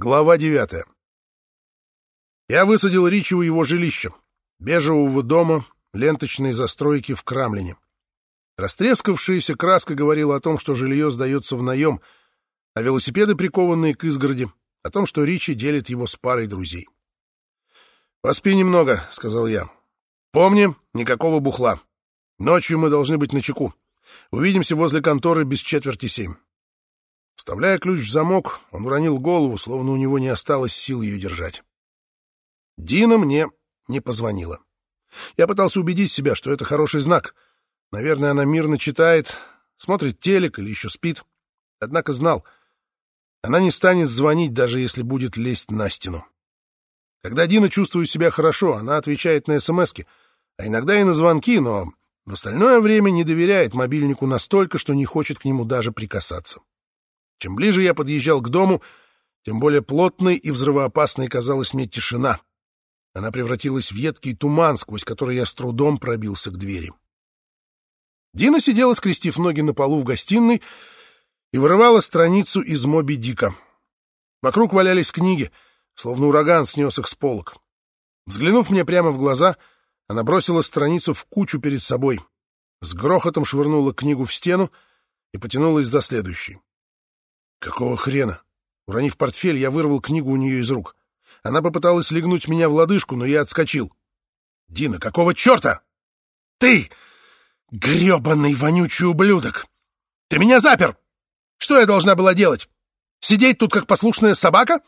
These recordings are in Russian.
Глава девятая. Я высадил Ричи у его жилища, бежевого дома, ленточной застройки в Крамлине. Растрескавшаяся краска говорила о том, что жилье сдается в наем, а велосипеды, прикованные к изгороди, о том, что Ричи делит его с парой друзей. «Поспи немного», — сказал я. «Помни, никакого бухла. Ночью мы должны быть начеку. Увидимся возле конторы без четверти семь». Вставляя ключ в замок, он уронил голову, словно у него не осталось сил ее держать. Дина мне не позвонила. Я пытался убедить себя, что это хороший знак. Наверное, она мирно читает, смотрит телек или еще спит. Однако знал, она не станет звонить, даже если будет лезть на стену. Когда Дина чувствует себя хорошо, она отвечает на СМСки, а иногда и на звонки, но в остальное время не доверяет мобильнику настолько, что не хочет к нему даже прикасаться. Чем ближе я подъезжал к дому, тем более плотной и взрывоопасной казалась мне тишина. Она превратилась в едкий туман, сквозь который я с трудом пробился к двери. Дина сидела, скрестив ноги на полу в гостиной, и вырывала страницу из Моби Дика. Вокруг валялись книги, словно ураган снес их с полок. Взглянув мне прямо в глаза, она бросила страницу в кучу перед собой, с грохотом швырнула книгу в стену и потянулась за следующей. Какого хрена? Уронив портфель, я вырвал книгу у нее из рук. Она попыталась легнуть меня в лодыжку, но я отскочил. «Дина, какого черта? Ты, гребаный вонючий ублюдок! Ты меня запер! Что я должна была делать? Сидеть тут, как послушная собака?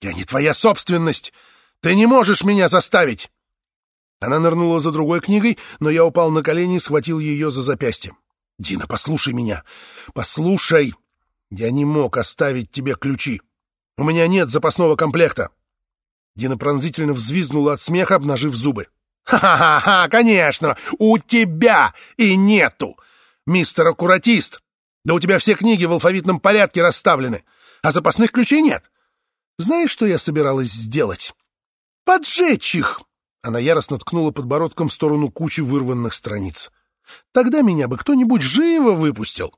Я не твоя собственность! Ты не можешь меня заставить!» Она нырнула за другой книгой, но я упал на колени и схватил ее за запястье. «Дина, послушай меня! Послушай! Я не мог оставить тебе ключи. У меня нет запасного комплекта. Дина пронзительно взвизгнула от смеха, обнажив зубы. «Ха-ха-ха, конечно, у тебя и нету, мистер аккуратист. Да у тебя все книги в алфавитном порядке расставлены, а запасных ключей нет. Знаешь, что я собиралась сделать? Поджечь их!» Она яростно ткнула подбородком в сторону кучи вырванных страниц. «Тогда меня бы кто-нибудь живо выпустил.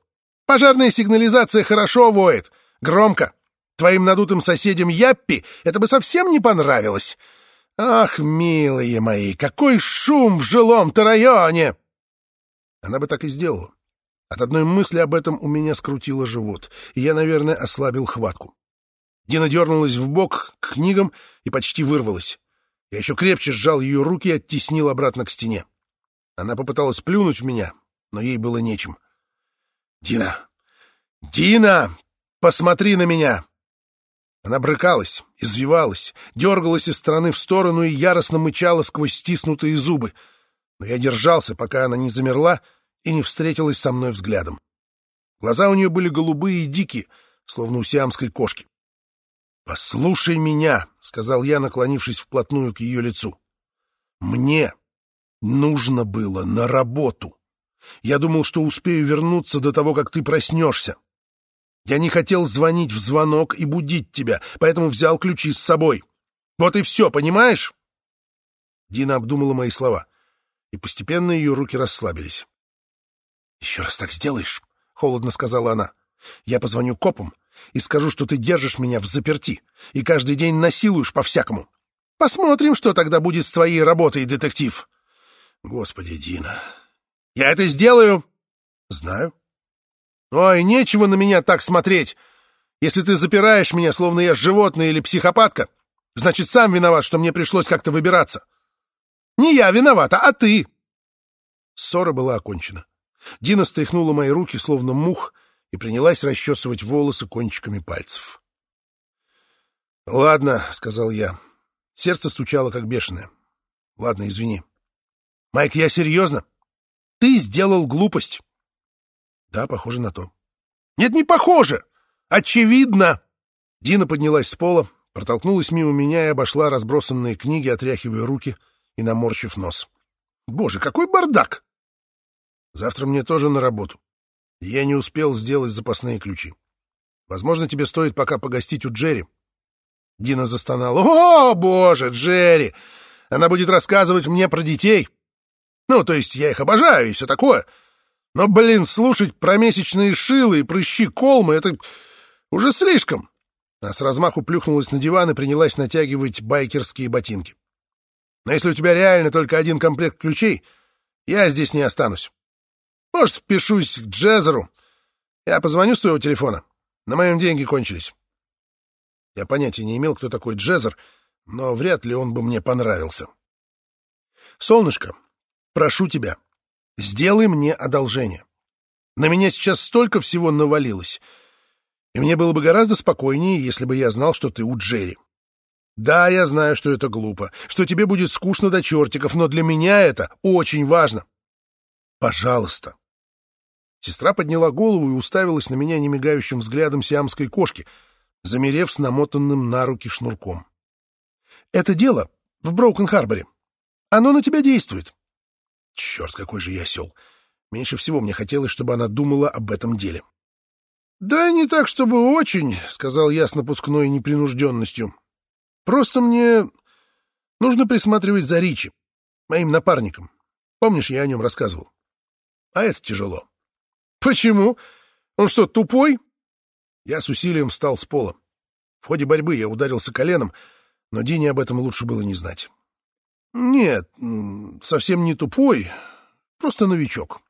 Пожарная сигнализация хорошо воет, громко. Твоим надутым соседям Яппи это бы совсем не понравилось. Ах, милые мои, какой шум в жилом-то районе!» Она бы так и сделала. От одной мысли об этом у меня скрутило живот, и я, наверное, ослабил хватку. Дина дернулась в бок к книгам и почти вырвалась. Я еще крепче сжал ее руки и оттеснил обратно к стене. Она попыталась плюнуть в меня, но ей было нечем. — «Дина! Дина! Посмотри на меня!» Она брыкалась, извивалась, дергалась из стороны в сторону и яростно мычала сквозь стиснутые зубы. Но я держался, пока она не замерла и не встретилась со мной взглядом. Глаза у нее были голубые и дикие, словно у сиамской кошки. «Послушай меня», — сказал я, наклонившись вплотную к ее лицу. «Мне нужно было на работу». Я думал, что успею вернуться до того, как ты проснешься. Я не хотел звонить в звонок и будить тебя, поэтому взял ключи с собой. Вот и все, понимаешь?» Дина обдумала мои слова, и постепенно ее руки расслабились. «Еще раз так сделаешь?» — холодно сказала она. «Я позвоню копам и скажу, что ты держишь меня в заперти и каждый день насилуешь по-всякому. Посмотрим, что тогда будет с твоей работой, детектив». «Господи, Дина, я это сделаю. Знаю. Ой, нечего на меня так смотреть. Если ты запираешь меня, словно я животное или психопатка, значит, сам виноват, что мне пришлось как-то выбираться. Не я виновата, а ты. Ссора была окончена. Дина стряхнула мои руки, словно мух, и принялась расчесывать волосы кончиками пальцев. «Ладно», — сказал я. Сердце стучало, как бешеное. «Ладно, извини». «Майк, я серьезно? Ты сделал глупость. Да, похоже на то. Нет, не похоже. Очевидно. Дина поднялась с пола, протолкнулась мимо меня и обошла разбросанные книги, отряхивая руки и наморщив нос. Боже, какой бардак! Завтра мне тоже на работу. Я не успел сделать запасные ключи. Возможно, тебе стоит пока погостить у Джерри. Дина застонала. «О, боже, Джерри! Она будет рассказывать мне про детей. Ну, то есть я их обожаю и все такое. Но, блин, слушать про месячные шилы и прыщи колмы — это уже слишком. а с размаху плюхнулась на диван и принялась натягивать байкерские ботинки. «Но если у тебя реально только один комплект ключей, я здесь не останусь. Может, впишусь к Джезеру. Я позвоню с твоего телефона. На моем деньги кончились». Я понятия не имел, кто такой Джезер, но вряд ли он бы мне понравился. «Солнышко, прошу тебя, сделай мне одолжение. На меня сейчас столько всего навалилось, и мне было бы гораздо спокойнее, если бы я знал, что ты у Джерри. Да, я знаю, что это глупо, что тебе будет скучно до чертиков, но для меня это очень важно. Пожалуйста. Сестра подняла голову и уставилась на меня немигающим взглядом сиамской кошки, замерев с намотанным на руки шнурком. Это дело в Броукен-Харборе. Оно на тебя действует. Черт, какой же я осел. Меньше всего мне хотелось, чтобы она думала об этом деле. — Да не так, чтобы очень, — сказал я с напускной непринужденностью. — Просто мне нужно присматривать за Ричи, моим напарником. Помнишь, я о нем рассказывал? А это тяжело. — Почему? Он что, тупой? Я с усилием встал с пола. В ходе борьбы я ударился коленом, но Дине об этом лучше было не знать. Нет, совсем не тупой, просто новичок.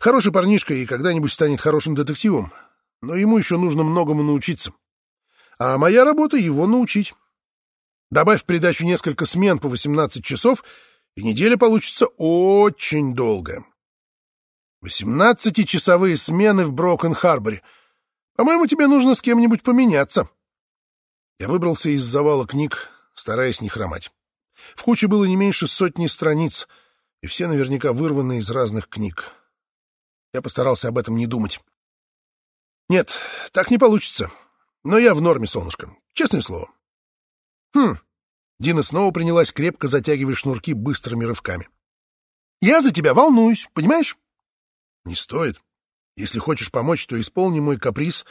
Хороший парнишка и когда-нибудь станет хорошим детективом, но ему еще нужно многому научиться. А моя работа — его научить. Добавь в придачу несколько смен по 18 часов, и неделя получится очень долгая. 18-часовые смены в Брокен-Харборе. По-моему, тебе нужно с кем-нибудь поменяться. Я выбрался из завала книг, стараясь не хромать. В куче было не меньше сотни страниц, и все наверняка вырваны из разных книг. Я постарался об этом не думать. Нет, так не получится. Но я в норме, солнышко. Честное слово. Хм. Дина снова принялась крепко затягивать шнурки быстрыми рывками. Я за тебя волнуюсь, понимаешь? Не стоит. Если хочешь помочь, то исполни мой каприз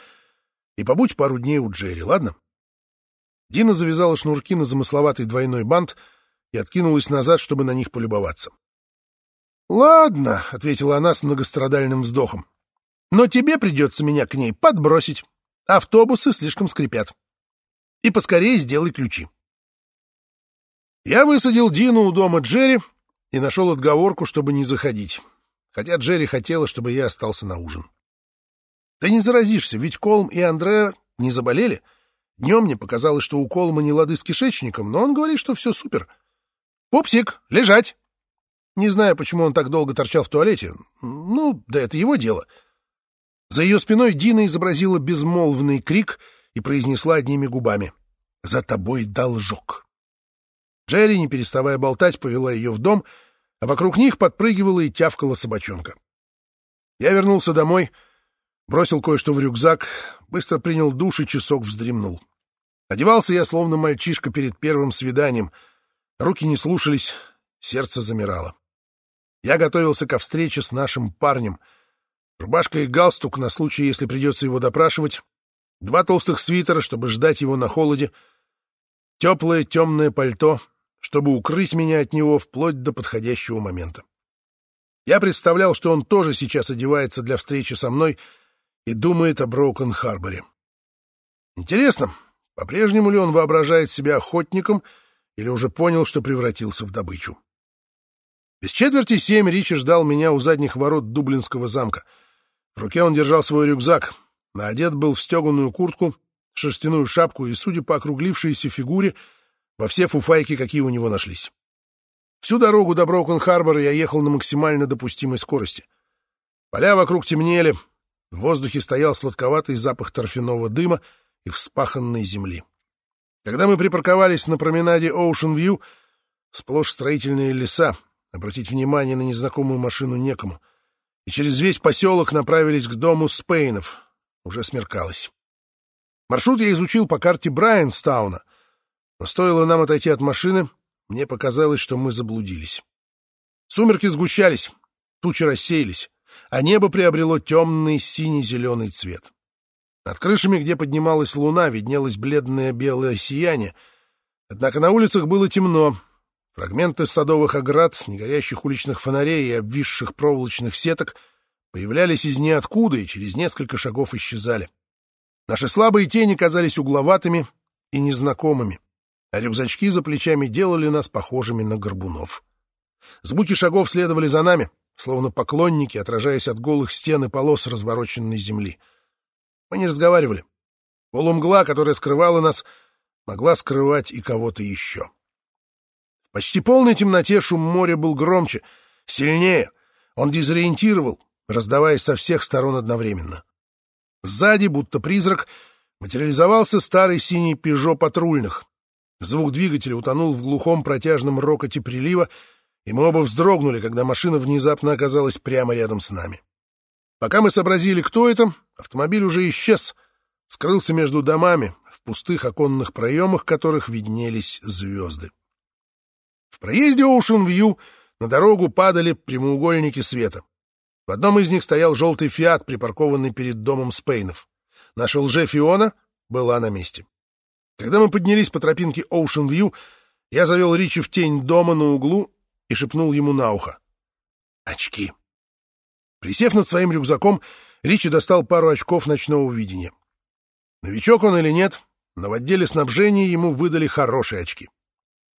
и побудь пару дней у Джерри, ладно? Дина завязала шнурки на замысловатый двойной бант и откинулась назад, чтобы на них полюбоваться. «Ладно», — ответила она с многострадальным вздохом. «Но тебе придется меня к ней подбросить. Автобусы слишком скрипят. И поскорее сделай ключи». Я высадил Дину у дома Джерри и нашел отговорку, чтобы не заходить. Хотя Джерри хотела, чтобы я остался на ужин. «Ты не заразишься, ведь Колм и Андре не заболели. Днем мне показалось, что у Колма не лады с кишечником, но он говорит, что все супер. Пупсик, лежать!» Не знаю, почему он так долго торчал в туалете. Ну, да это его дело. За ее спиной Дина изобразила безмолвный крик и произнесла одними губами. «За тобой должок». Джерри, не переставая болтать, повела ее в дом, а вокруг них подпрыгивала и тявкала собачонка. Я вернулся домой, бросил кое-что в рюкзак, быстро принял душ и часок вздремнул. Одевался я, словно мальчишка перед первым свиданием. Руки не слушались, сердце замирало. Я готовился ко встрече с нашим парнем. Рубашка и галстук на случай, если придется его допрашивать. Два толстых свитера, чтобы ждать его на холоде. Теплое темное пальто, чтобы укрыть меня от него вплоть до подходящего момента. Я представлял, что он тоже сейчас одевается для встречи со мной и думает о Броукен-Харборе. Интересно, по-прежнему ли он воображает себя охотником или уже понял, что превратился в добычу? Без четверти семь Ричи ждал меня у задних ворот Дублинского замка. В руке он держал свой рюкзак, одет был в стеганую куртку, шерстяную шапку и, судя по округлившейся фигуре, во все фуфайки, какие у него нашлись. Всю дорогу до Броукен-Харбора я ехал на максимально допустимой скорости. Поля вокруг темнели, в воздухе стоял сладковатый запах торфяного дыма и вспаханной земли. Когда мы припарковались на променаде Оушен-Вью, сплошь строительные леса, Обратить внимание на незнакомую машину некому. И через весь поселок направились к дому Спейнов. Уже смеркалось. Маршрут я изучил по карте Брайанстауна, но стоило нам отойти от машины, мне показалось, что мы заблудились. Сумерки сгущались, тучи рассеялись, а небо приобрело темный синий-зеленый цвет. Над крышами, где поднималась луна, виднелось бледное белое сияние, однако на улицах было темно, Фрагменты садовых оград, негорящих уличных фонарей и обвисших проволочных сеток появлялись из ниоткуда и через несколько шагов исчезали. Наши слабые тени казались угловатыми и незнакомыми, а рюкзачки за плечами делали нас похожими на горбунов. Звуки шагов следовали за нами, словно поклонники, отражаясь от голых стен и полос развороченной земли. Мы не разговаривали. Полумгла, которая скрывала нас, могла скрывать и кого-то еще. В почти полной темноте шум моря был громче, сильнее. Он дезориентировал, раздаваясь со всех сторон одновременно. Сзади, будто призрак, материализовался старый синий «Пежо» патрульных. Звук двигателя утонул в глухом протяжном рокоте прилива, и мы оба вздрогнули, когда машина внезапно оказалась прямо рядом с нами. Пока мы сообразили, кто это, автомобиль уже исчез, скрылся между домами, в пустых оконных проемах которых виднелись звезды. В проезде Ocean View на дорогу падали прямоугольники света. В одном из них стоял желтый «Фиат», припаркованный перед домом Спейнов. Наша лже-Фиона была на месте. Когда мы поднялись по тропинке Ocean View, я завел Ричи в тень дома на углу и шепнул ему на ухо. «Очки». Присев над своим рюкзаком, Ричи достал пару очков ночного видения. Новичок он или нет, но в отделе снабжения ему выдали хорошие очки.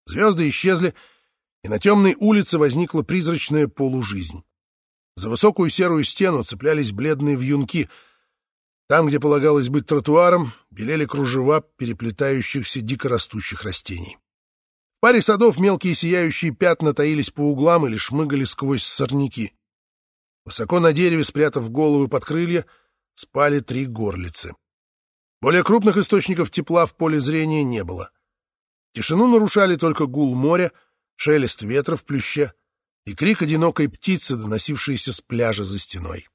Звезды исчезли, и на темной улице возникла призрачная полужизнь. За высокую серую стену цеплялись бледные вьюнки. Там, где полагалось быть тротуаром, белели кружева переплетающихся дикорастущих растений. В паре садов мелкие сияющие пятна таились по углам или шмыгали сквозь сорняки. Высоко на дереве, спрятав головы под крылья, спали три горлицы. Более крупных источников тепла в поле зрения не было. Тишину нарушали только гул моря, шелест ветра в плюще и крик одинокой птицы, доносившийся с пляжа за стеной.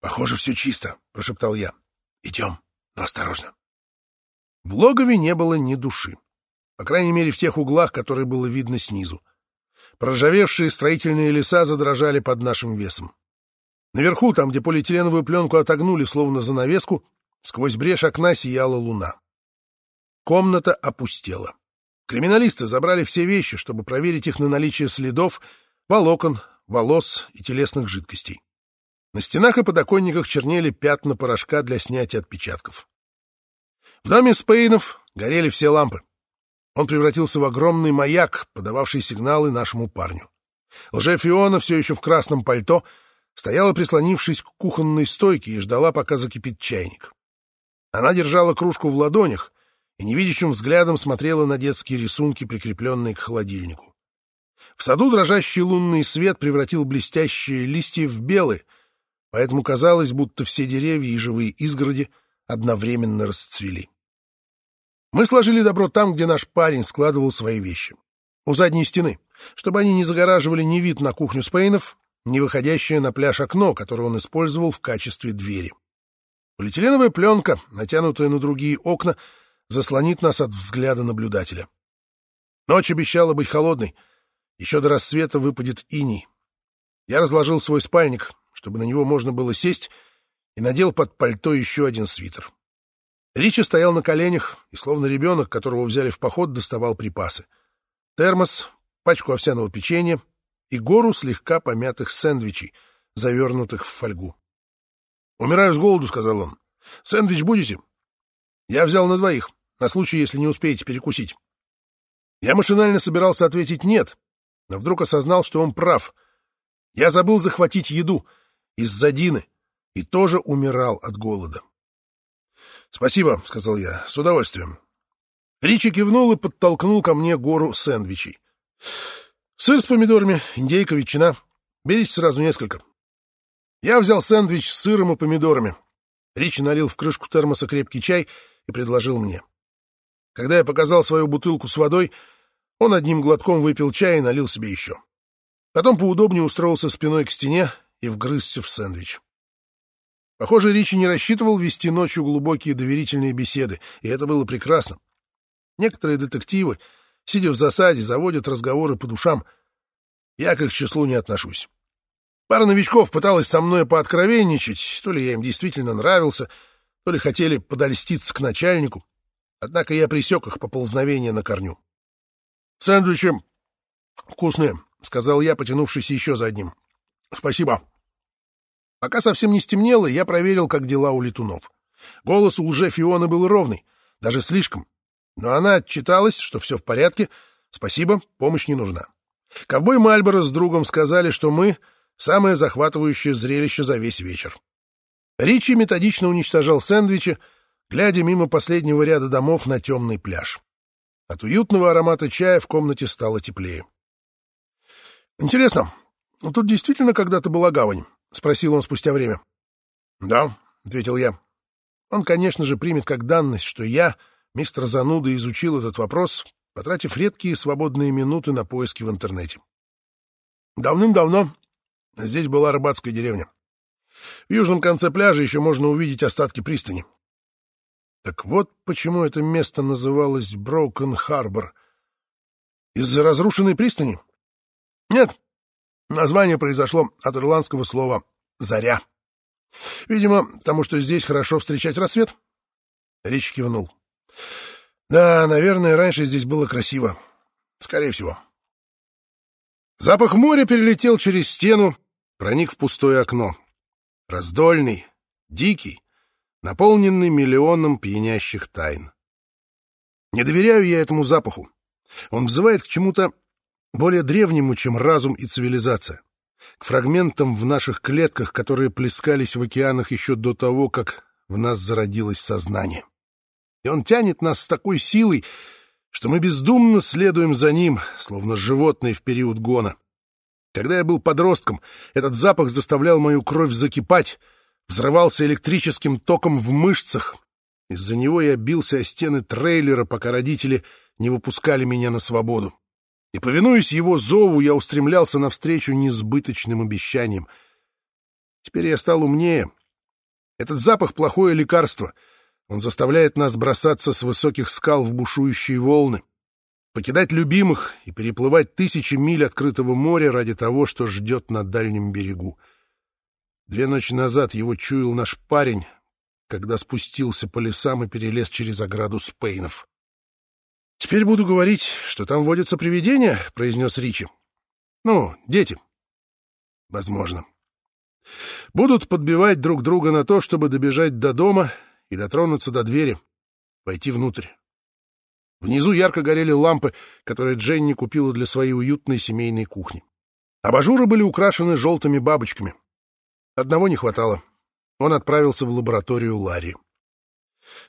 «Похоже, все чисто», — прошептал я. «Идем, но осторожно». В логове не было ни души. По крайней мере, в тех углах, которые было видно снизу. Проржавевшие строительные леса задрожали под нашим весом. Наверху, там, где полиэтиленовую пленку отогнули, словно занавеску, сквозь брешь окна сияла луна. Комната опустела. Криминалисты забрали все вещи, чтобы проверить их на наличие следов, волокон, волос и телесных жидкостей. На стенах и подоконниках чернели пятна порошка для снятия отпечатков. В доме Спейнов горели все лампы. Он превратился в огромный маяк, подававший сигналы нашему парню. Лже-Фиона, все еще в красном пальто, стояла, прислонившись к кухонной стойке, и ждала, пока закипит чайник. Она держала кружку в ладонях и невидящим взглядом смотрела на детские рисунки, прикрепленные к холодильнику. В саду дрожащий лунный свет превратил блестящие листья в белые, поэтому казалось, будто все деревья и живые изгороди одновременно расцвели. Мы сложили добро там, где наш парень складывал свои вещи. У задней стены, чтобы они не загораживали ни вид на кухню Спейнов, ни выходящее на пляж окно, которое он использовал в качестве двери. Полиэтиленовая пленка, натянутая на другие окна, заслонит нас от взгляда наблюдателя. Ночь обещала быть холодной. Еще до рассвета выпадет иней. Я разложил свой спальник, чтобы на него можно было сесть, и надел под пальто еще один свитер. Ричи стоял на коленях и, словно ребенок, которого взяли в поход, доставал припасы. Термос, пачку овсяного печенья и гору слегка помятых сэндвичей, завернутых в фольгу. «Умираю с голоду», — сказал он. «Сэндвич будете?» «Я взял на двоих, на случай, если не успеете перекусить». Я машинально собирался ответить «нет», но вдруг осознал, что он прав. Я забыл захватить еду из-за Дины и тоже умирал от голода. «Спасибо», — сказал я, — «с удовольствием». Ричи кивнул и подтолкнул ко мне гору сэндвичей. «Сыр с помидорами, индейка, ветчина. Берите сразу несколько». Я взял сэндвич с сыром и помидорами. Ричи налил в крышку термоса крепкий чай и предложил мне. Когда я показал свою бутылку с водой, он одним глотком выпил чай и налил себе еще. Потом поудобнее устроился спиной к стене и вгрызся в сэндвич. Похоже, Ричи не рассчитывал вести ночью глубокие доверительные беседы, и это было прекрасно. Некоторые детективы, сидя в засаде, заводят разговоры по душам. Я к их числу не отношусь. Пара новичков пыталась со мной пооткровенничать, то ли я им действительно нравился, то ли хотели подольститься к начальнику. Однако я присек их поползновение на корню. — Сэндвичи вкусные, — сказал я, потянувшись еще за одним. — Спасибо. Пока совсем не стемнело, я проверил, как дела у летунов. Голос у лже-Фионы был ровный, даже слишком. Но она отчиталась, что все в порядке, спасибо, помощь не нужна. Ковбой Мальборо с другом сказали, что мы — самое захватывающее зрелище за весь вечер. Ричи методично уничтожал сэндвичи, глядя мимо последнего ряда домов на темный пляж. От уютного аромата чая в комнате стало теплее. «Интересно, тут действительно когда-то была гавань?» — спросил он спустя время. «Да», — ответил я. Он, конечно же, примет как данность, что я, мистер Зануда, изучил этот вопрос, потратив редкие свободные минуты на поиски в интернете. Давным-давно здесь была рыбацкая деревня. В южном конце пляжа еще можно увидеть остатки пристани. Так вот почему это место называлось Броукен Харбор. Из-за разрушенной пристани? Нет, название произошло от ирландского слова «заря». Видимо, потому что здесь хорошо встречать рассвет. Рич кивнул. Да, наверное, раньше здесь было красиво. Скорее всего. Запах моря перелетел через стену, проник в пустое окно. Раздольный, дикий, наполненный миллионом пьянящих тайн. Не доверяю я этому запаху. Он взывает к чему-то более древнему, чем разум и цивилизация к фрагментам в наших клетках, которые плескались в океанах еще до того, как в нас зародилось сознание. И он тянет нас с такой силой, что мы бездумно следуем за ним, словно животные в период гона. Когда я был подростком, этот запах заставлял мою кровь закипать, взрывался электрическим током в мышцах. Из-за него я бился о стены трейлера, пока родители не выпускали меня на свободу и, повинуясь его зову, я устремлялся навстречу несбыточным обещаниям. Теперь я стал умнее. Этот запах — плохое лекарство. Он заставляет нас бросаться с высоких скал в бушующие волны, покидать любимых и переплывать тысячи миль открытого моря ради того, что ждет на дальнем берегу. Две ночи назад его чуял наш парень, когда спустился по лесам и перелез через ограду Спейнов. «Теперь буду говорить, что там водятся привидения», — произнес Ричи. «Ну, дети». «Возможно. Будут подбивать друг друга на то, чтобы добежать до дома и дотронуться до двери, войти внутрь. Внизу ярко горели лампы, которые Дженни купила для своей уютной семейной кухни. Абажуры были украшены желтыми бабочками. Одного не хватало. Он отправился в лабораторию Ларри.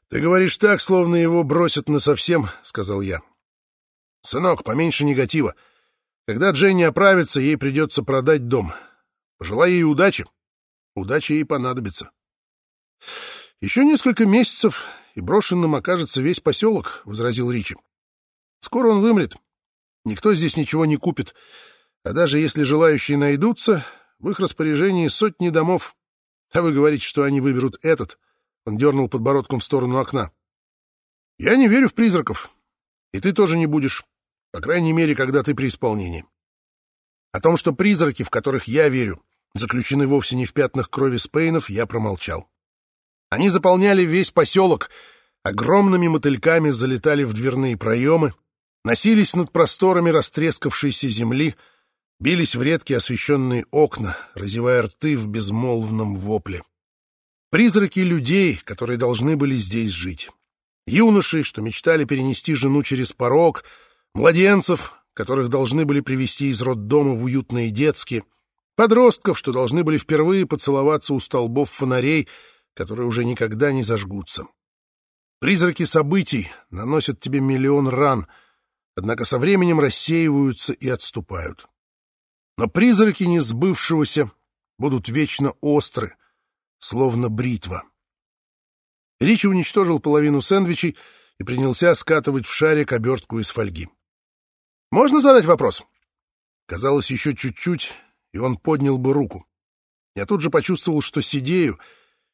«Ты говоришь так, словно его бросят насовсем», — сказал я. «Сынок, поменьше негатива. Когда Дженни оправится, ей придется продать дом. Пожелай ей удачи. Удача ей понадобится». «Еще несколько месяцев, и брошенным окажется весь поселок», — возразил Ричи. «Скоро он вымрет. Никто здесь ничего не купит. А даже если желающие найдутся, в их распоряжении сотни домов. А вы говорите, что они выберут этот». Он дернул подбородком в сторону окна. «Я не верю в призраков. И ты тоже не будешь. По крайней мере, когда ты при исполнении. О том, что призраки, в которых я верю, заключены вовсе не в пятнах крови Спейнов, я промолчал. Они заполняли весь поселок, огромными мотыльками залетали в дверные проемы, носились над просторами растрескавшейся земли, бились в редкие освещенные окна, разевая рты в безмолвном вопле. Призраки людей, которые должны были здесь жить. Юноши, что мечтали перенести жену через порог, младенцев, которых должны были привести из роддома в уютные детские, подростков, что должны были впервые поцеловаться у столбов фонарей, которые уже никогда не зажгутся. Призраки событий наносят тебе миллион ран, однако со временем рассеиваются и отступают. Но призраки несбывшегося будут вечно остры, словно бритва. Ричи уничтожил половину сэндвичей и принялся скатывать в шарик обертку из фольги. «Можно задать вопрос?» Казалось, еще чуть-чуть, и он поднял бы руку. Я тут же почувствовал, что сидею,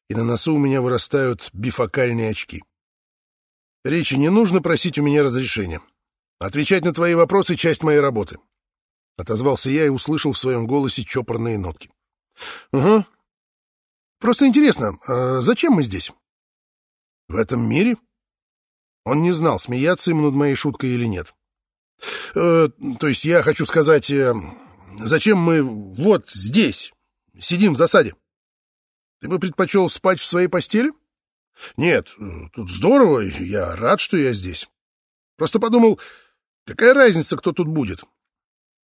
и на носу у меня вырастают бифокальные очки. «Ричи, не нужно просить у меня разрешения. Отвечать на твои вопросы — часть моей работы». Отозвался я и услышал в своем голосе чопорные нотки. «Угу, Просто интересно, а зачем мы здесь? В этом мире? Он не знал, смеяться ему над моей шуткой или нет. Э, то есть я хочу сказать, э, зачем мы вот здесь, сидим в засаде? Ты бы предпочел спать в своей постели? Нет, тут здорово, я рад, что я здесь. Просто подумал, какая разница, кто тут будет.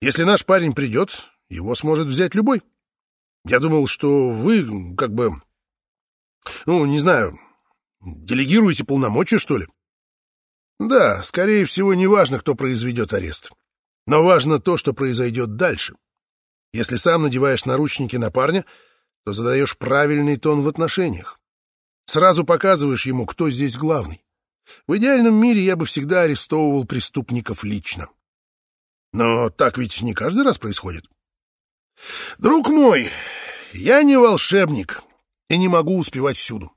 Если наш парень придет, его сможет взять любой. Я думал, что вы, как бы, ну, не знаю, делегируете полномочия, что ли? Да, скорее всего, не важно, кто произведет арест. Но важно то, что произойдет дальше. Если сам надеваешь наручники на парня, то задаешь правильный тон в отношениях. Сразу показываешь ему, кто здесь главный. В идеальном мире я бы всегда арестовывал преступников лично. Но так ведь не каждый раз происходит. Друг мой, я не волшебник и не могу успевать всюду.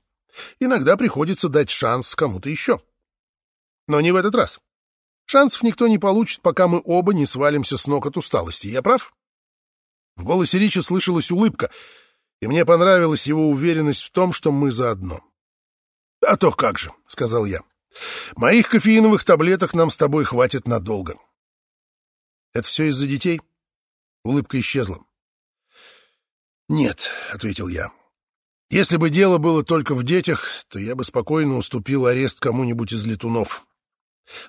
Иногда приходится дать шанс кому-то еще. Но не в этот раз. Шансов никто не получит, пока мы оба не свалимся с ног от усталости. Я прав? В голосе Ричи слышалась улыбка, и мне понравилась его уверенность в том, что мы заодно. — А то как же, — сказал я. — Моих кофеиновых таблеток нам с тобой хватит надолго. — Это все из-за детей? Улыбка исчезла. — Нет, — ответил я. — Если бы дело было только в детях, то я бы спокойно уступил арест кому-нибудь из летунов.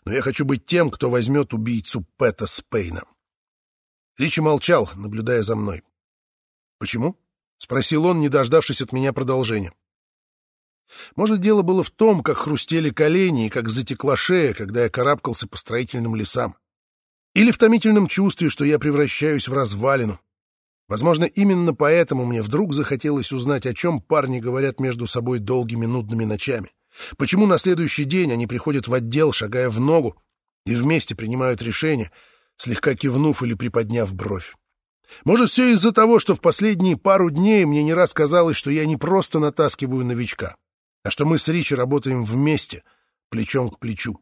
Но я хочу быть тем, кто возьмет убийцу Пэта Спейна. Ричи молчал, наблюдая за мной. «Почему?» — спросил он, не дождавшись от меня продолжения. Может, дело было в том, как хрустели колени и как затекла шея, когда я карабкался по строительным лесам. Или в томительном чувстве, что я превращаюсь в развалину. Возможно, именно поэтому мне вдруг захотелось узнать, о чем парни говорят между собой долгими нудными ночами. Почему на следующий день они приходят в отдел, шагая в ногу, и вместе принимают решение — слегка кивнув или приподняв бровь. Может, все из-за того, что в последние пару дней мне не раз казалось, что я не просто натаскиваю новичка, а что мы с Ричи работаем вместе, плечом к плечу.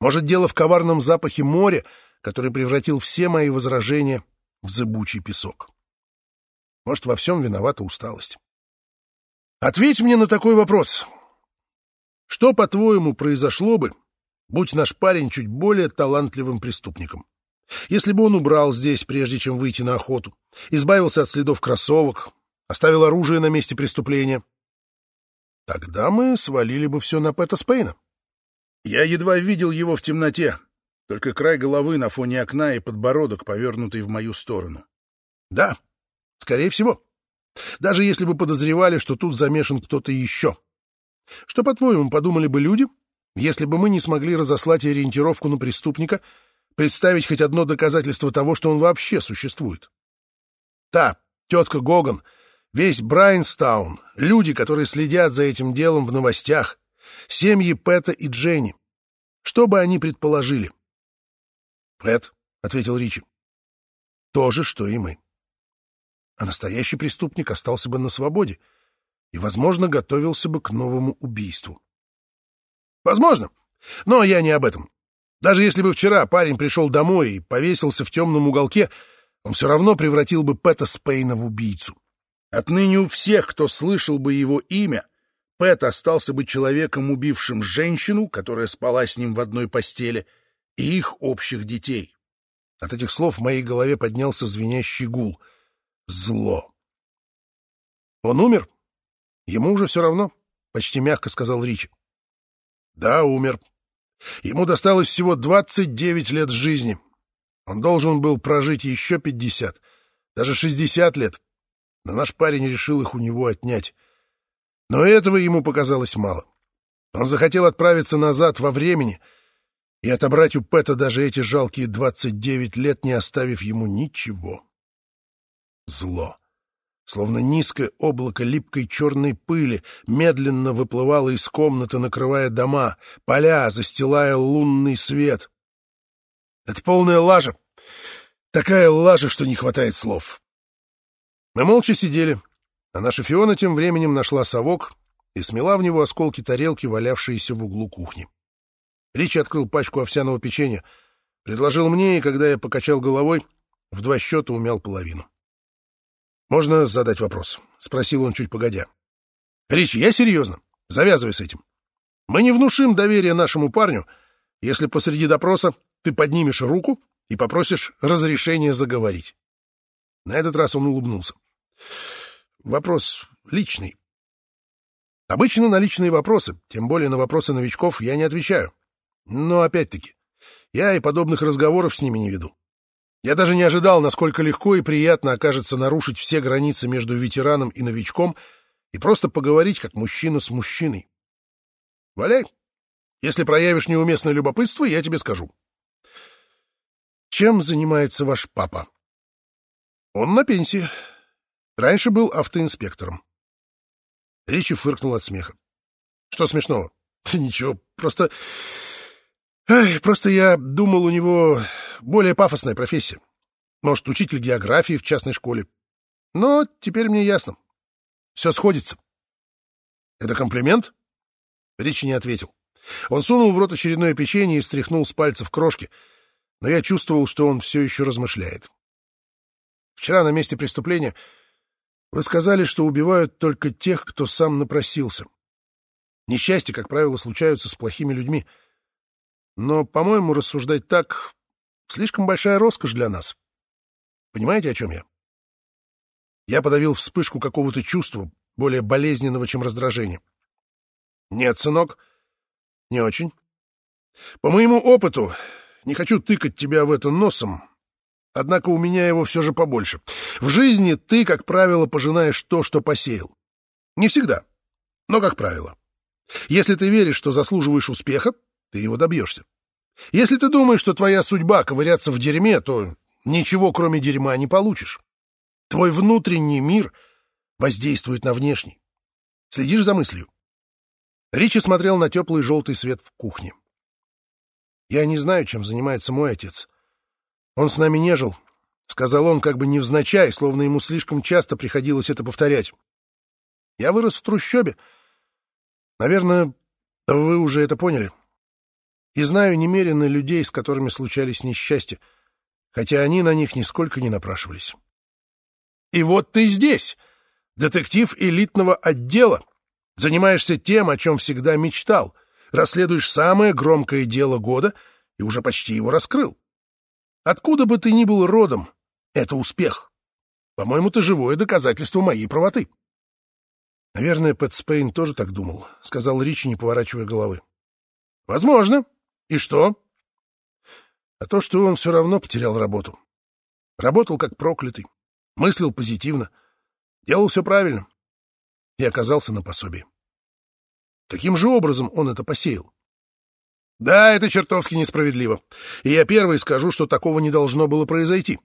Может, дело в коварном запахе моря, который превратил все мои возражения в зыбучий песок. Может, во всем виновата усталость. Ответь мне на такой вопрос. Что, по-твоему, произошло бы, будь наш парень чуть более талантливым преступником? Если бы он убрал здесь, прежде чем выйти на охоту, избавился от следов кроссовок, оставил оружие на месте преступления, тогда мы свалили бы все на Пэта Спейна. Я едва видел его в темноте, только край головы на фоне окна и подбородок, повернутый в мою сторону. Да, скорее всего. Даже если бы подозревали, что тут замешан кто-то еще. Что, по-твоему, подумали бы люди, если бы мы не смогли разослать ориентировку на преступника — представить хоть одно доказательство того, что он вообще существует. Та, тетка Гоган, весь Брайнстаун, люди, которые следят за этим делом в новостях, семьи Пэта и Дженни. Что бы они предположили? «Пэт», — ответил Ричи, — «то же, что и мы». А настоящий преступник остался бы на свободе и, возможно, готовился бы к новому убийству. Возможно, но я не об этом. Даже если бы вчера парень пришел домой и повесился в темном уголке, он все равно превратил бы Пэта Спейна в убийцу. Отныне у всех, кто слышал бы его имя, Пэт остался бы человеком, убившим женщину, которая спала с ним в одной постели, и их общих детей. От этих слов в моей голове поднялся звенящий гул. Зло. Он умер? Ему уже все равно, — почти мягко сказал Ричи. Да, умер, Ему досталось всего 29 лет жизни. Он должен был прожить еще 50, даже 60 лет. Но наш парень решил их у него отнять. Но этого ему показалось мало. Он захотел отправиться назад во времени и отобрать у Пэта даже эти жалкие 29 лет, не оставив ему ничего. Зло словно низкое облако липкой черной пыли, медленно выплывало из комнаты, накрывая дома, поля, застилая лунный свет. Это полная лажа. Такая лажа, что не хватает слов. Мы молча сидели, а наша Фиона тем временем нашла совок и смела в него осколки тарелки, валявшиеся в углу кухни. Ричи открыл пачку овсяного печенья, предложил мне, и когда я покачал головой, в два счета умял половину. «Можно задать вопрос?» — спросил он чуть погодя. «Ричи, я серьезно. Завязывай с этим. Мы не внушим доверия нашему парню, если посреди допроса ты поднимешь руку и попросишь разрешения заговорить». На этот раз он улыбнулся. «Вопрос личный. Обычно на личные вопросы, тем более на вопросы новичков, я не отвечаю. Но опять-таки, я и подобных разговоров с ними не веду. Я даже не ожидал, насколько легко и приятно окажется нарушить все границы между ветераном и новичком и просто поговорить как мужчина с мужчиной. Валяй. Если проявишь неуместное любопытство, я тебе скажу. Чем занимается ваш папа? Он на пенсии. Раньше был автоинспектором. Ричи фыркнул от смеха. Что смешного? Ничего, просто... Ай, просто я думал, у него более пафосная профессия. Может, учитель географии в частной школе. Но теперь мне ясно. Все сходится. Это комплимент? Ричи не ответил. Он сунул в рот очередное печенье и стряхнул с пальцев крошки, но я чувствовал, что он все еще размышляет. Вчера на месте преступления вы сказали, что убивают только тех, кто сам напросился. Несчастья, как правило, случаются с плохими людьми. Но, по-моему, рассуждать так — слишком большая роскошь для нас. Понимаете, о чем я? Я подавил вспышку какого-то чувства, более болезненного, чем раздражение. Нет, сынок, не очень. По моему опыту, не хочу тыкать тебя в это носом, однако у меня его все же побольше. В жизни ты, как правило, пожинаешь то, что посеял. Не всегда, но как правило. Если ты веришь, что заслуживаешь успеха, ты его добьешься. Если ты думаешь, что твоя судьба ковыряться в дерьме, то ничего кроме дерьма не получишь. Твой внутренний мир воздействует на внешний. Следишь за мыслью? Ричи смотрел на теплый желтый свет в кухне. Я не знаю, чем занимается мой отец. Он с нами не жил, — сказал он как бы невзначай, словно ему слишком часто приходилось это повторять. Я вырос в трущобе. Наверное, вы уже это поняли. И знаю немерено людей, с которыми случались несчастья, хотя они на них нисколько не напрашивались. И вот ты здесь, детектив элитного отдела, занимаешься тем, о чем всегда мечтал, расследуешь самое громкое дело года и уже почти его раскрыл. Откуда бы ты ни был родом, это успех. По-моему, ты живое доказательство моей правоты. Наверное, Пэт Спейн тоже так думал, — сказал Ричи, не поворачивая головы. Возможно. И что? А то, что он все равно потерял работу. Работал как проклятый, мыслил позитивно, делал все правильно и оказался на пособии. Каким же образом он это посеял? Да, это чертовски несправедливо. И я первый скажу, что такого не должно было произойти.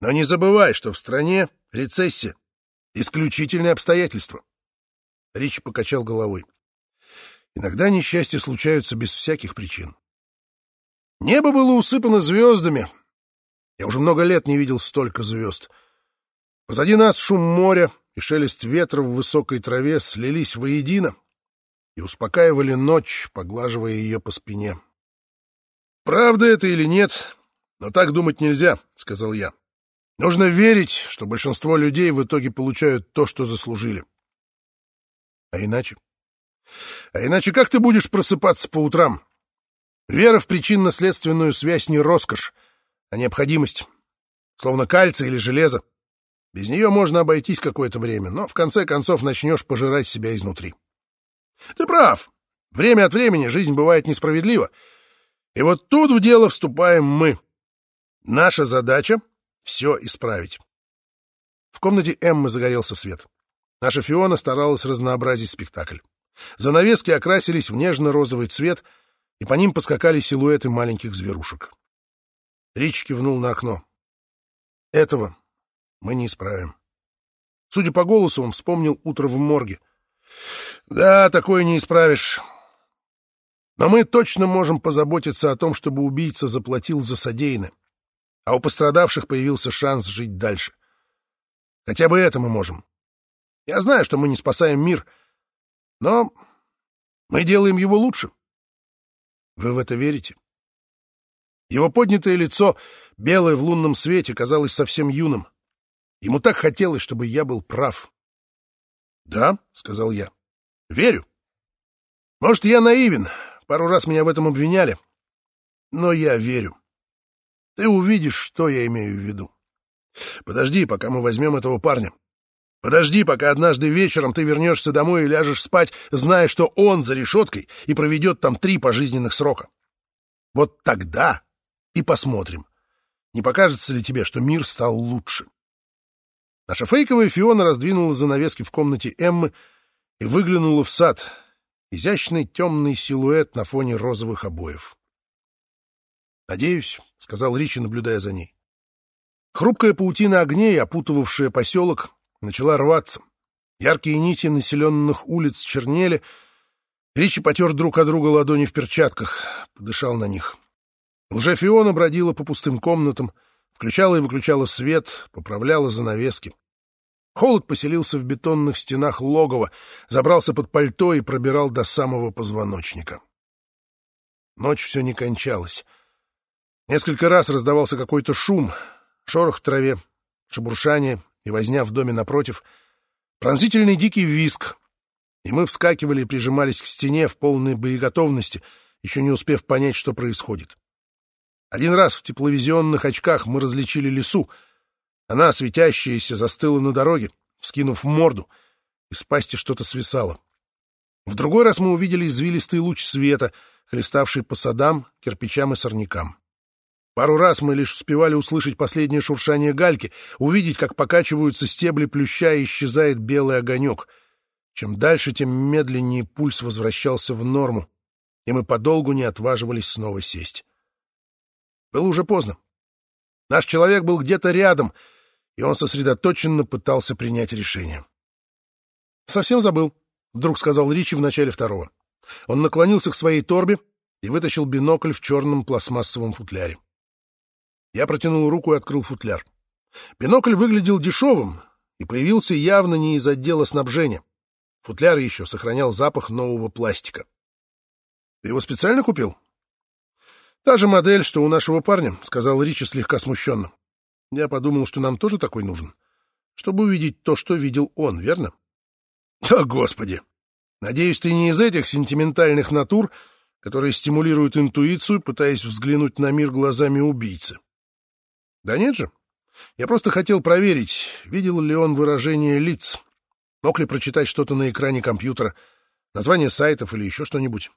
Но не забывай, что в стране рецессия. Исключительные обстоятельства. Рич покачал головой. Иногда несчастья случаются без всяких причин. Небо было усыпано звездами. Я уже много лет не видел столько звезд. Позади нас шум моря и шелест ветра в высокой траве слились воедино, и успокаивали ночь, поглаживая ее по спине. «Правда это или нет, но так думать нельзя», — сказал я. «Нужно верить, что большинство людей в итоге получают то, что заслужили. А иначе? А иначе как ты будешь просыпаться по утрам? Вера в причинно-следственную связь не роскошь, а необходимость, словно кальций или железо. Без нее можно обойтись какое-то время, но в конце концов начнешь пожирать себя изнутри. Ты прав. Время от времени жизнь бывает несправедлива. И вот тут в дело вступаем мы. Наша задача — все исправить. В комнате Эммы загорелся свет. Наша Фиона старалась разнообразить спектакль. Занавески окрасились в нежно-розовый цвет, и по ним поскакали силуэты маленьких зверушек. Рич кивнул на окно. Этого мы не исправим. Судя по голосу, он вспомнил утро в морге. Да, такое не исправишь. Но мы точно можем позаботиться о том, чтобы убийца заплатил за содеянное, а у пострадавших появился шанс жить дальше. Хотя бы это мы можем. Я знаю, что мы не спасаем мир, но мы делаем его лучше. Вы в это верите? Его поднятое лицо, белое в лунном свете, казалось совсем юным. Ему так хотелось, чтобы я был прав. «Да», — сказал я, — «верю. Может, я наивен, пару раз меня в этом обвиняли, но я верю. Ты увидишь, что я имею в виду. Подожди, пока мы возьмем этого парня. Подожди, пока однажды вечером ты вернешься домой и ляжешь спать, зная, что он за решеткой и проведет там три пожизненных срока. Вот тогда и посмотрим, не покажется ли тебе, что мир стал лучше. Наша фейковая Фиона раздвинула занавески в комнате Эммы и выглянула в сад. Изящный темный силуэт на фоне розовых обоев. «Надеюсь», — сказал Ричи, наблюдая за ней. Хрупкая паутина огней, опутывавшая поселок, начала рваться. Яркие нити населенных улиц чернели. Ричи потер друг от друга ладони в перчатках, подышал на них. Лжефиона бродила по пустым комнатам, включала и выключала свет, поправляла занавески. Холод поселился в бетонных стенах логова, забрался под пальто и пробирал до самого позвоночника. Ночь все не кончалась. Несколько раз раздавался какой-то шум, шорох в траве, шебуршание, и возня в доме напротив, пронзительный дикий виск, и мы вскакивали и прижимались к стене в полной боеготовности, еще не успев понять, что происходит. Один раз в тепловизионных очках мы различили лесу. Она, светящаяся, застыла на дороге, вскинув морду, из пасти что-то свисало. В другой раз мы увидели извилистый луч света, хлеставший по садам, кирпичам и сорнякам. Пару раз мы лишь успевали услышать последнее шуршание гальки, увидеть, как покачиваются стебли плюща и исчезает белый огонек. Чем дальше, тем медленнее пульс возвращался в норму, и мы подолгу не отваживались снова сесть. Было уже поздно. Наш человек был где-то рядом, и он сосредоточенно пытался принять решение. «Совсем забыл», — вдруг сказал Ричи в начале второго. Он наклонился к своей торбе и вытащил бинокль в черном пластмассовом футляре. Я протянул руку и открыл футляр. Бинокль выглядел дешевым и появился явно не из отдела снабжения. Футляр еще сохранял запах нового пластика. «Ты его специально купил?» «Та же модель, что у нашего парня», — сказал Ричи слегка смущенно. «Я подумал, что нам тоже такой нужен, чтобы увидеть то, что видел он, верно?» «О, Господи! Надеюсь, ты не из этих сентиментальных натур, которые стимулируют интуицию, пытаясь взглянуть на мир глазами убийцы. Да нет же. Я просто хотел проверить, видел ли он выражение лиц, мог ли прочитать что-то на экране компьютера, название сайтов или еще что-нибудь.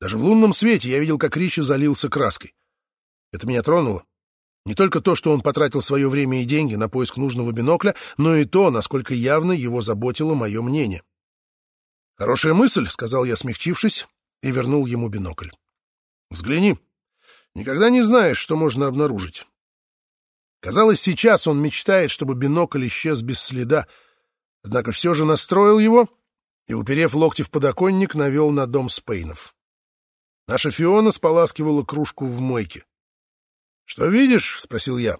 Даже в лунном свете я видел, как Ричи залился краской. Это меня тронуло. Не только то, что он потратил свое время и деньги на поиск нужного бинокля, но и то, насколько явно его заботило мое мнение. «Хорошая мысль», — сказал я, смягчившись, и вернул ему бинокль. «Взгляни. Никогда не знаешь, что можно обнаружить. Казалось, сейчас он мечтает, чтобы бинокль исчез без следа, однако все же настроил его и, уперев локти в подоконник, навел на дом Спейнов. Наша Фиона споласкивала кружку в мойке. — Что видишь? — спросил я.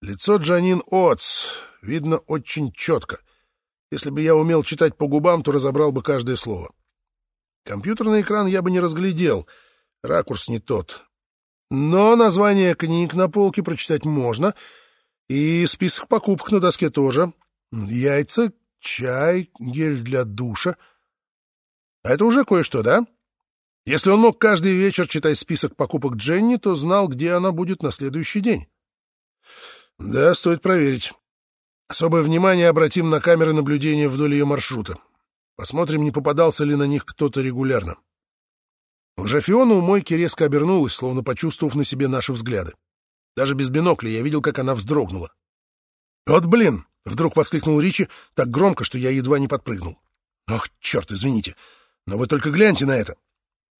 Лицо Джанин Отс видно очень четко. Если бы я умел читать по губам, то разобрал бы каждое слово. Компьютерный экран я бы не разглядел, ракурс не тот. Но название книг на полке прочитать можно, и список покупок на доске тоже. Яйца, чай, гель для душа. А это уже кое-что, да? Если он мог каждый вечер читать список покупок Дженни, то знал, где она будет на следующий день. Да, стоит проверить. Особое внимание обратим на камеры наблюдения вдоль ее маршрута. Посмотрим, не попадался ли на них кто-то регулярно. Лжефиона у мойки резко обернулась, словно почувствовав на себе наши взгляды. Даже без бинокля я видел, как она вздрогнула. «Вот блин!» — вдруг воскликнул Ричи так громко, что я едва не подпрыгнул. «Ох, черт, извините, но вы только гляньте на это!»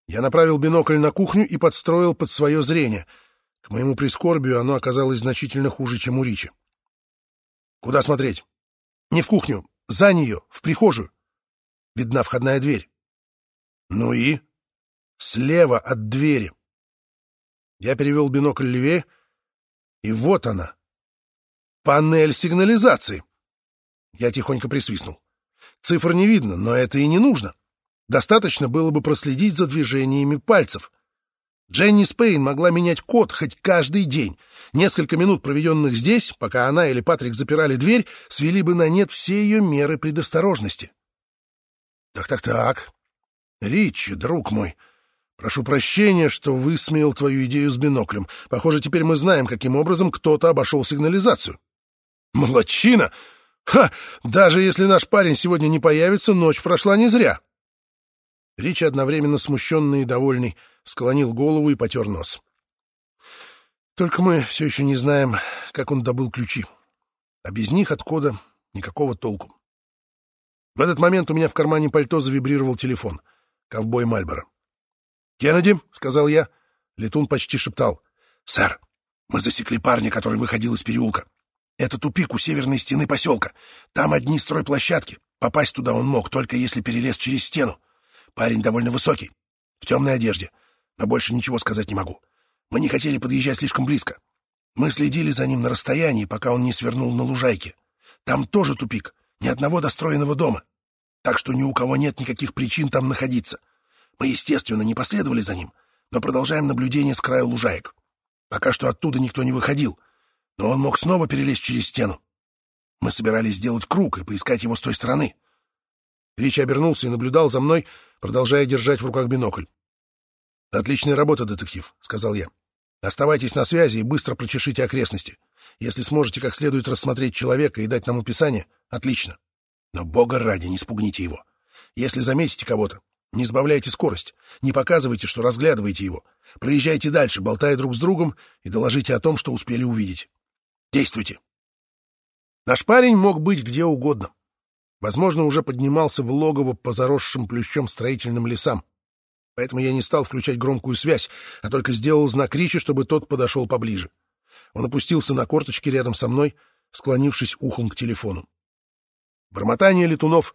Я направил бинокль на кухню и подстроил под свое зрение. К моему прискорбию оно оказалось значительно хуже, чем у Ричи. «Куда смотреть?» «Не в кухню, за нее, в прихожую. Видна входная дверь». «Ну и?» Слева от двери. Я перевел бинокль левее, и вот она. Панель сигнализации. Я тихонько присвистнул. Цифр не видно, но это и не нужно. Достаточно было бы проследить за движениями пальцев. Дженни Спейн могла менять код хоть каждый день. Несколько минут, проведенных здесь, пока она или Патрик запирали дверь, свели бы на нет все ее меры предосторожности. Так-так-так. Ричи, друг мой, Прошу прощения, что высмеял твою идею с биноклем. Похоже, теперь мы знаем, каким образом кто-то обошел сигнализацию. Молодчина! Ха! Даже если наш парень сегодня не появится, ночь прошла не зря. Ричи, одновременно смущенный и довольный, склонил голову и потер нос. Только мы все еще не знаем, как он добыл ключи. А без них от кода никакого толку. В этот момент у меня в кармане пальто завибрировал телефон. Ковбой Мальборо. «Кеннеди», — сказал я. Летун почти шептал. «Сэр, мы засекли парня, который выходил из переулка. Это тупик у северной стены поселка. Там одни стройплощадки. Попасть туда он мог, только если перелез через стену. Парень довольно высокий, в темной одежде, но больше ничего сказать не могу. Мы не хотели подъезжать слишком близко. Мы следили за ним на расстоянии, пока он не свернул на лужайке. Там тоже тупик, ни одного достроенного дома. Так что ни у кого нет никаких причин там находиться. Мы, естественно, не последовали за ним, но продолжаем наблюдение с края лужаек. Пока что оттуда никто не выходил, но он мог снова перелезть через стену. Мы собирались сделать круг и поискать его с той стороны. Ричи обернулся и наблюдал за мной, продолжая держать в руках бинокль. «Отличная работа, детектив», — сказал я. «Оставайтесь на связи и быстро прочешите окрестности. Если сможете как следует рассмотреть человека и дать нам описание, отлично. Но, бога ради, не спугните его. Если заметите кого-то, не сбавляйте скорость, не показывайте, что разглядываете его. Проезжайте дальше, болтая друг с другом, и доложите о том, что успели увидеть. Действуйте. Наш парень мог быть где угодно. Возможно, уже поднимался в логово по заросшим плющом строительным лесам. Поэтому я не стал включать громкую связь, а только сделал знак Ричи, чтобы тот подошел поближе. Он опустился на корточки рядом со мной, склонившись ухом к телефону. Бормотание летунов.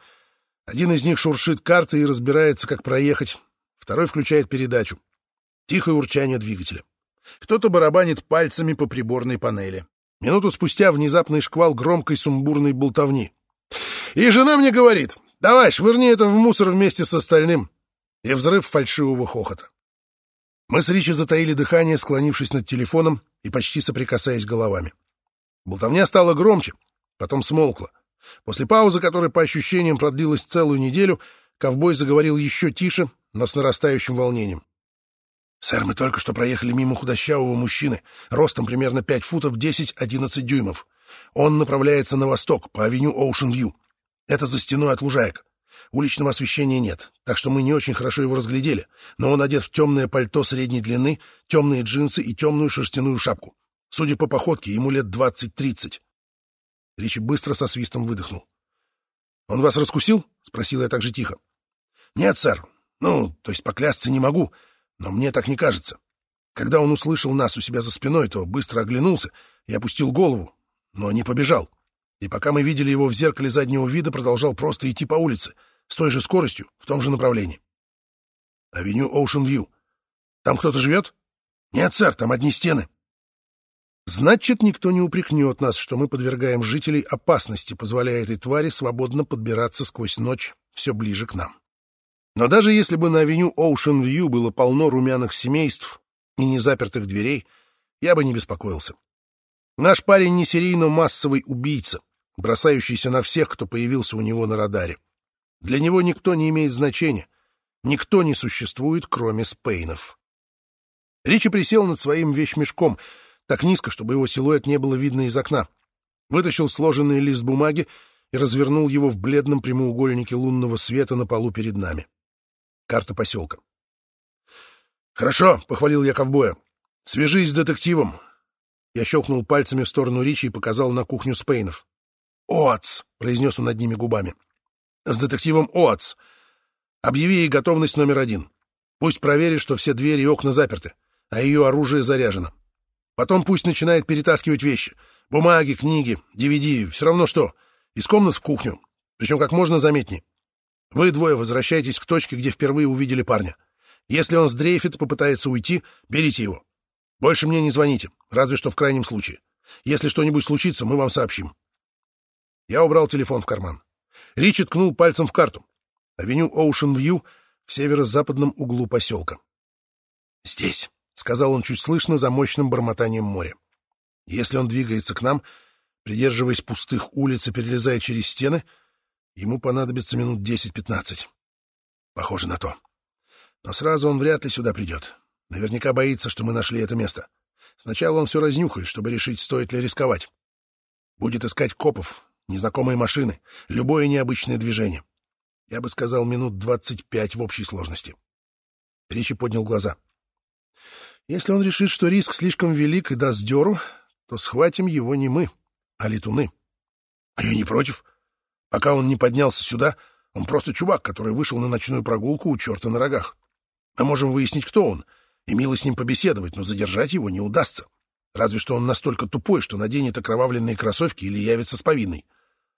Один из них шуршит карты и разбирается, как проехать, второй включает передачу. Тихое урчание двигателя. Кто-то барабанит пальцами по приборной панели. Минуту спустя внезапный шквал громкой сумбурной болтовни. И жена мне говорит, давай, швырни это в мусор вместе с остальным. И взрыв фальшивого хохота. Мы с Ричи затаили дыхание, склонившись над телефоном и почти соприкасаясь головами. Болтовня стала громче, потом смолкла. После паузы, которая по ощущениям продлилась целую неделю, ковбой заговорил еще тише, но с нарастающим волнением. «Сэр, мы только что проехали мимо худощавого мужчины, ростом примерно 5 футов 10-11 дюймов. Он направляется на восток, по авеню Оушен-Вью. Это за стеной от лужаек. Уличного освещения нет, так что мы не очень хорошо его разглядели, но он одет в темное пальто средней длины, темные джинсы и темную шерстяную шапку. Судя по походке, ему лет двадцать-тридцать. Ричи быстро со свистом выдохнул. «Он вас раскусил?» — спросил я так же тихо. «Нет, сэр. Ну, то есть поклясться не могу, но мне так не кажется. Когда он услышал нас у себя за спиной, то быстро оглянулся и опустил голову, но не побежал и пока мы видели его в зеркале заднего вида, продолжал просто идти по улице, с той же скоростью, в том же направлении. Авеню Оушен Вью. Там кто-то живет? Нет, сэр, там одни стены. Значит, никто не упрекнет нас, что мы подвергаем жителей опасности, позволяя этой твари свободно подбираться сквозь ночь все ближе к нам. Но даже если бы на авеню Оушен Вью было полно румяных семейств и незапертых дверей, я бы не беспокоился. Наш парень не серийно-массовый убийца, бросающийся на всех, кто появился у него на радаре. Для него никто не имеет значения. Никто не существует, кроме Спейнов. Ричи присел над своим вещмешком, так низко, чтобы его силуэт не было видно из окна. Вытащил сложенный лист бумаги и развернул его в бледном прямоугольнике лунного света на полу перед нами. Карта поселка. «Хорошо», — похвалил я ковбоя. «Свяжись с детективом. Я щелкнул пальцами в сторону Ричи и показал на кухню Спейнов. «Оац!» — произнес он над ними губами. «С детективом Оац. Объяви ей готовность номер один. Пусть проверит, что все двери и окна заперты, а ее оружие заряжено. Потом пусть начинает перетаскивать вещи. Бумаги, книги, DVD, все равно что. Из комнат в кухню. Причем как можно заметнее. Вы двое возвращайтесь к точке, где впервые увидели парня. Если он сдрейфит и попытается уйти, берите его. Больше мне не звоните, разве что в крайнем случае. Если что-нибудь случится, мы вам сообщим. Я убрал телефон в карман. Ричи ткнул пальцем в карту. Авеню Оушен Вью в северо-западном углу поселка. «Здесь», — сказал он чуть слышно за мощным бормотанием моря. «Если он двигается к нам, придерживаясь пустых улиц и перелезая через стены, ему понадобится минут десять-пятнадцать. Похоже на то. Но сразу он вряд ли сюда придет. Наверняка боится, что мы нашли это место. Сначала он все разнюхает, чтобы решить, стоит ли рисковать. Будет искать копов, незнакомые машины, любое необычное движение. Я бы сказал, минут двадцать пять в общей сложности. Ричи поднял глаза. Если он решит, что риск слишком велик и даст дёру, то схватим его не мы, а летуны. А я не против. Пока он не поднялся сюда, он просто чувак, который вышел на ночную прогулку у черта на рогах. Мы можем выяснить, кто он, и мило с ним побеседовать, но задержать его не удастся. Разве что он настолько тупой, что наденет окровавленные кроссовки или явится с повинной.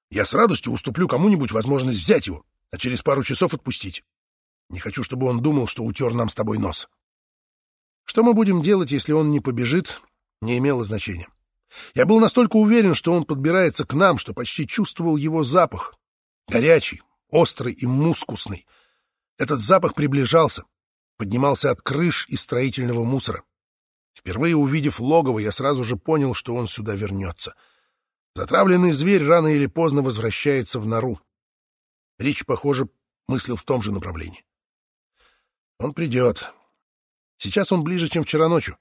Я с радостью уступлю кому-нибудь возможность взять его, а через пару часов отпустить. Не хочу, чтобы он думал, что утер нам с тобой нос. Что мы будем делать, если он не побежит, не имело значения. Я был настолько уверен, что он подбирается к нам, что почти чувствовал его запах. Горячий, острый и мускусный. Этот запах приближался, поднимался от крыш и строительного мусора. Впервые увидев логово, я сразу же понял, что он сюда вернется. Затравленный зверь рано или поздно возвращается в нору. Рич, похоже, мыслил в том же направлении. Он придет. Сейчас он ближе, чем вчера ночью.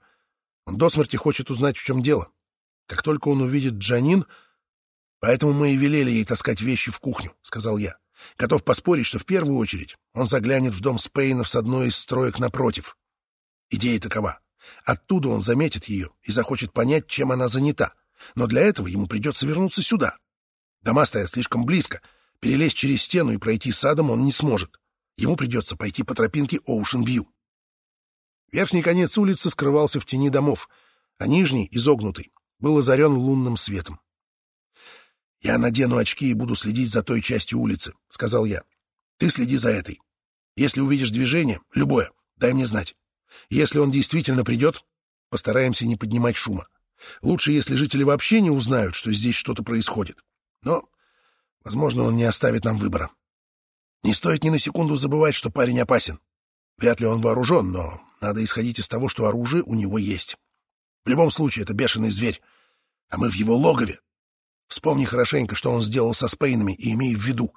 Он до смерти хочет узнать, в чем дело. Как только он увидит Джанин... Поэтому мы и велели ей таскать вещи в кухню, — сказал я. Готов поспорить, что в первую очередь он заглянет в дом Спейнов с одной из строек напротив. Идея такова. Оттуда он заметит ее и захочет понять, чем она занята. Но для этого ему придется вернуться сюда. Дома стоят слишком близко. Перелезть через стену и пройти садом он не сможет. Ему придется пойти по тропинке Оушен-Вью. Верхний конец улицы скрывался в тени домов, а нижний, изогнутый, был озарен лунным светом. «Я надену очки и буду следить за той частью улицы», — сказал я. «Ты следи за этой. Если увидишь движение, любое, дай мне знать. Если он действительно придет, постараемся не поднимать шума. Лучше, если жители вообще не узнают, что здесь что-то происходит. Но, возможно, он не оставит нам выбора. Не стоит ни на секунду забывать, что парень опасен. Вряд ли он вооружен, но надо исходить из того, что оружие у него есть. В любом случае, это бешеный зверь, а мы в его логове. Вспомни хорошенько, что он сделал со Спейнами, и имей в виду,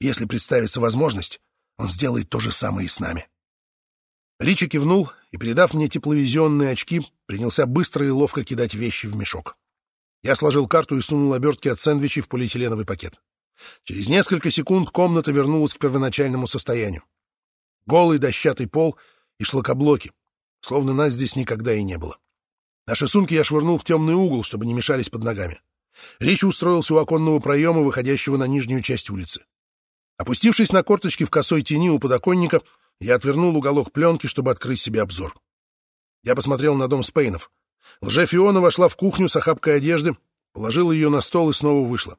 если представится возможность, он сделает то же самое и с нами. Ричи кивнул и, передав мне тепловизионные очки, принялся быстро и ловко кидать вещи в мешок. Я сложил карту и сунул обертки от сэндвичей в полиэтиленовый пакет. Через несколько секунд комната вернулась к первоначальному состоянию. Голый дощатый пол и шлакоблоки, словно нас здесь никогда и не было. Наши сумки я швырнул в темный угол, чтобы не мешались под ногами. Речь устроился у оконного проема, выходящего на нижнюю часть улицы. Опустившись на корточки в косой тени у подоконника, я отвернул уголок пленки, чтобы открыть себе обзор. Я посмотрел на дом Спейнов. Лже-Фиона вошла в кухню с охапкой одежды, положила ее на стол и снова вышла.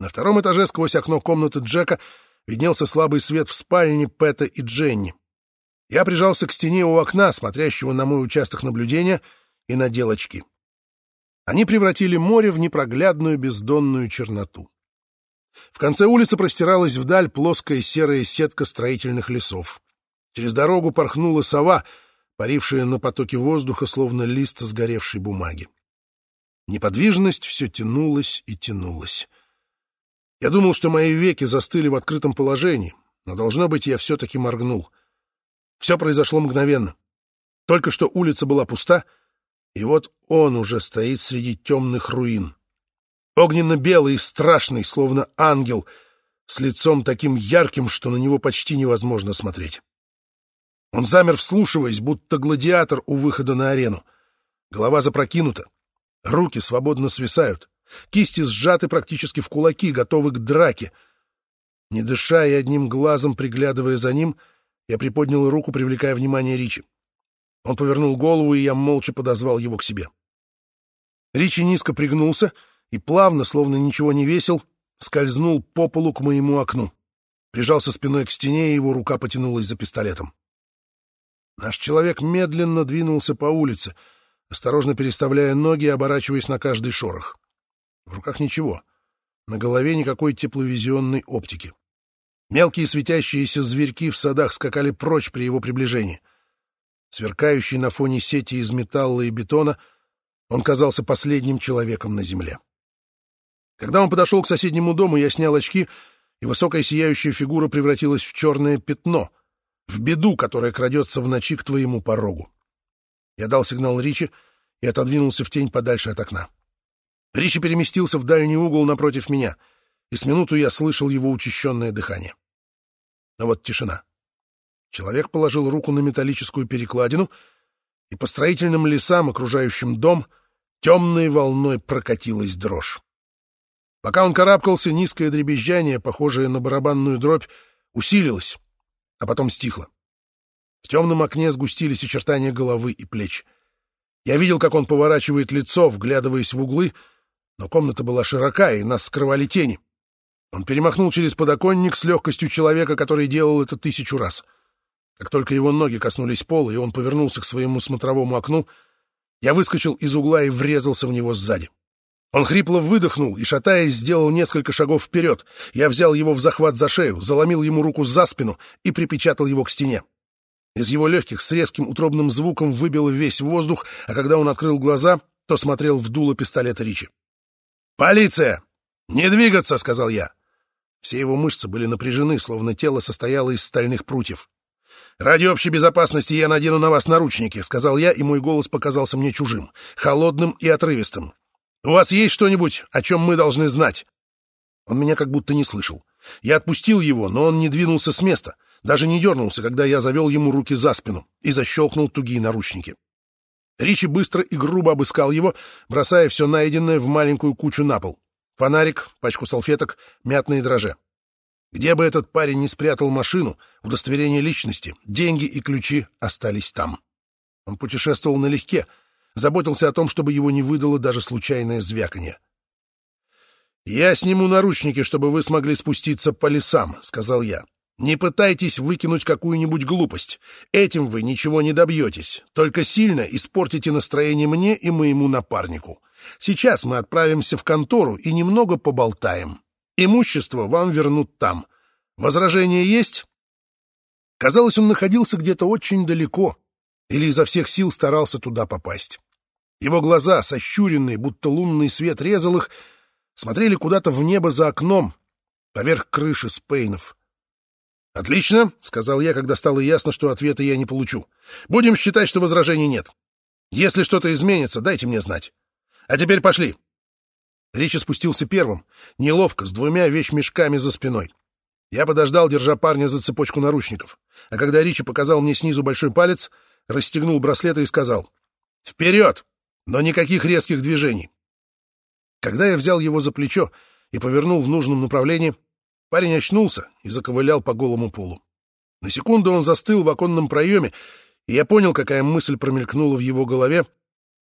На втором этаже сквозь окно комнаты Джека виднелся слабый свет в спальне Пэта и Дженни. Я прижался к стене у окна, смотрящего на мой участок наблюдения, и надел очки. Они превратили море в непроглядную бездонную черноту. В конце улицы простиралась вдаль плоская серая сетка строительных лесов. Через дорогу порхнула сова, парившая на потоке воздуха, словно лист сгоревшей бумаги. Неподвижность все тянулась и тянулась. Я думал, что мои веки застыли в открытом положении, но, должно быть, я все-таки моргнул. Все произошло мгновенно. Только что улица была пуста — и вот он уже стоит среди темных руин. Огненно-белый и страшный, словно ангел, с лицом таким ярким, что на него почти невозможно смотреть. Он замер, вслушиваясь, будто гладиатор у выхода на арену. Голова запрокинута, руки свободно свисают, кисти сжаты практически в кулаки, готовы к драке. Не дыша и одним глазом приглядывая за ним, я приподнял руку, привлекая внимание Ричи. Он повернул голову, и я молча подозвал его к себе. Ричи низко пригнулся и плавно, словно ничего не весил, скользнул по полу к моему окну. Прижался спиной к стене, и его рука потянулась за пистолетом. Наш человек медленно двинулся по улице, осторожно переставляя ноги и оборачиваясь на каждый шорох. В руках ничего, на голове никакой тепловизионной оптики. Мелкие светящиеся зверьки в садах скакали прочь при его приближении — Сверкающий на фоне сети из металла и бетона, он казался последним человеком на земле. Когда он подошел к соседнему дому, я снял очки, и высокая сияющая фигура превратилась в черное пятно, в беду, которая крадется в ночи к твоему порогу. Я дал сигнал Ричи и отодвинулся в тень подальше от окна. Ричи переместился в дальний угол напротив меня. и с минуту я слышал его учащенное дыхание. Но вот тишина. Человек положил руку на металлическую перекладину, и по строительным лесам, окружающим дом, темной волной прокатилась дрожь. Пока он карабкался, низкое дребезжание, похожее на барабанную дробь, усилилось, а потом стихло. В темном окне сгустились очертания головы и плеч. Я видел, как он поворачивает лицо, вглядываясь в углы, но комната была широка, и нас скрывали тени. Он перемахнул через подоконник с легкостью человека, который делал это тысячу раз. Как только его ноги коснулись пола, и он повернулся к своему смотровому окну, я выскочил из угла и врезался в него сзади. Он хрипло выдохнул и, шатаясь, сделал несколько шагов вперед. Я взял его в захват за шею, заломил ему руку за спину и припечатал его к стене. Из его легких с резким утробным звуком выбило весь воздух, а когда он открыл глаза, то смотрел в дуло пистолета Ричи. «Полиция! Не двигаться!» — сказал я. Все его мышцы были напряжены, словно тело состояло из стальных прутьев. «Ради общей безопасности я надену на вас наручники», — сказал я, и мой голос показался мне чужим, холодным и отрывистым. «У вас есть что-нибудь, о чем мы должны знать?» Он меня как будто не слышал. Я отпустил его, но он не двинулся с места, даже не дернулся, когда я завел ему руки за спину и защелкнул тугие наручники. Ричи быстро и грубо обыскал его, бросая все найденное в маленькую кучу на пол. Фонарик, пачку салфеток, мятные дрожжи. Где бы этот парень не спрятал машину, удостоверение личности, деньги и ключи остались там. Он путешествовал налегке — заботился о том, чтобы его не выдало даже случайное звяканье. «Я сниму наручники, чтобы вы смогли спуститься по лесам», — сказал я. «Не пытайтесь выкинуть какую-нибудь глупость. Этим вы ничего не добьетесь. Только сильно испортите настроение мне и моему напарнику. Сейчас мы отправимся в контору и немного поболтаем. Имущество вам вернут там. Возражения есть?» Казалось, он находился где-то очень далеко или изо всех сил старался туда попасть. Его глаза, сощуренные, будто лунный свет резал их, смотрели куда-то в небо за окном, поверх крыши Спейнов. «Отлично», — сказал я, когда стало ясно, что ответа я не получу. «Будем считать, что возражений нет. Если что-то изменится, дайте мне знать. А теперь пошли». Ричи спустился первым, неловко, с двумя вещмешками за спиной. Я подождал, держа парня за цепочку наручников. А когда Ричи показал мне снизу большой палец, расстегнул браслеты и сказал «Вперед!» но никаких резких движений. Когда я взял его за плечо и повернул в нужном направлении, парень очнулся и заковылял по голому полу. На секунду он застыл в оконном проеме, и я понял, какая мысль промелькнула в его голове,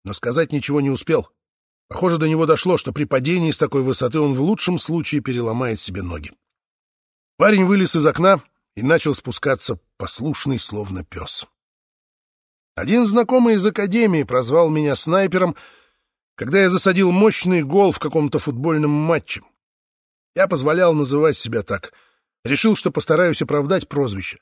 но сказать ничего не успел. Похоже, до него дошло, что при падении с такой высоты он в лучшем случае переломает себе ноги. Парень вылез из окна и начал спускаться, послушный, словно пес. Один знакомый из академии прозвал меня снайпером, когда я засадил мощный гол в каком-то футбольном матче. Я позволял называть себя так. Решил, что постараюсь оправдать прозвище.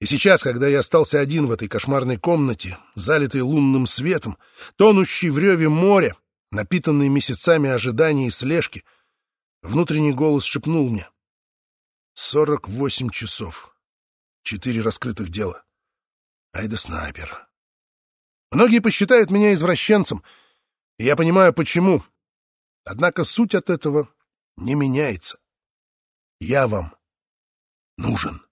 И сейчас, когда я остался один в этой кошмарной комнате, залитой лунным светом, тонущий в реве море, напитанный месяцами ожидания и слежки, внутренний голос шепнул мне. «Сорок восемь часов. Четыре раскрытых дела. Айда снайпер». Многие посчитают меня извращенцем, и я понимаю, почему. Однако суть от этого не меняется. Я вам нужен.